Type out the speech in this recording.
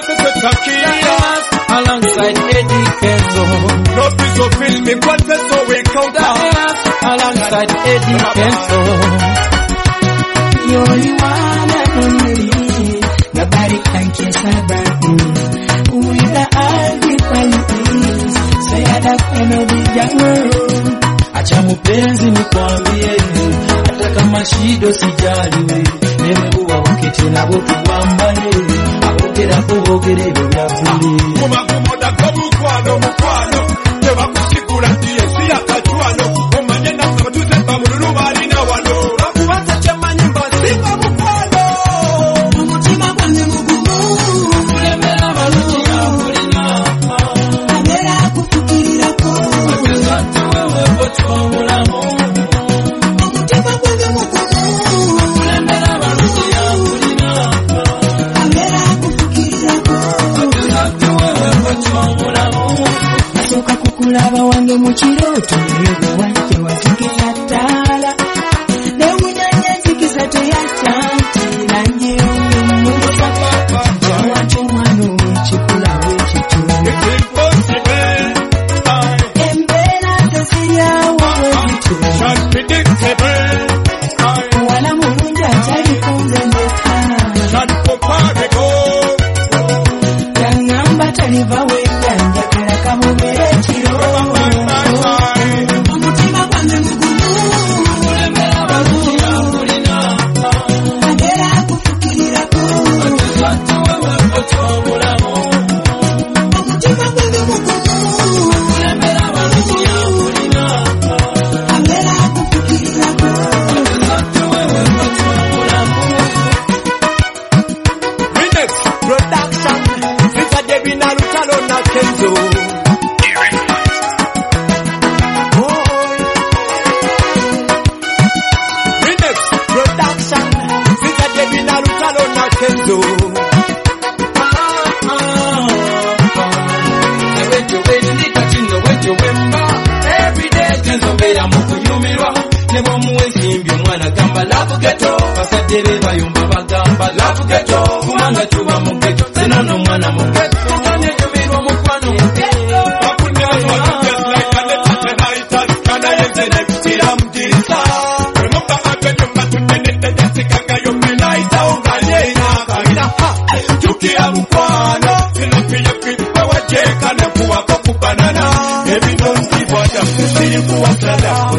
Shakira. alongside Eddie Kenzo. No piece of film, me quantum so we counter. alongside Eddie Kenzo. You're the one and only. Nobody can kiss my burden. With the all different Say I don't wanna be young. Acha mpenzi nikwambie, hata kama shido sijali, nemebuwa ukiti nabo tuwambale, abogerako bogere ebyo bya bbuli. Mubagumoda g'omukwano mukwano tebakusigula nti ensi yakacwano omanye nasaba tuzemba mu. aguante, aguante que la tala Debbie na Lutalo na Kenzo. Remix production, Mr. Debbie na Lutalo na Kenzo. Ewejjo weerindika kino wejjo wemba everyday genzo mbeera mu kunyumirwa ne bw'omuwa ensimbi omwana gamba love ghetto bazadde be bayumba bagamba love ghetto kubanga tuba mu tempo a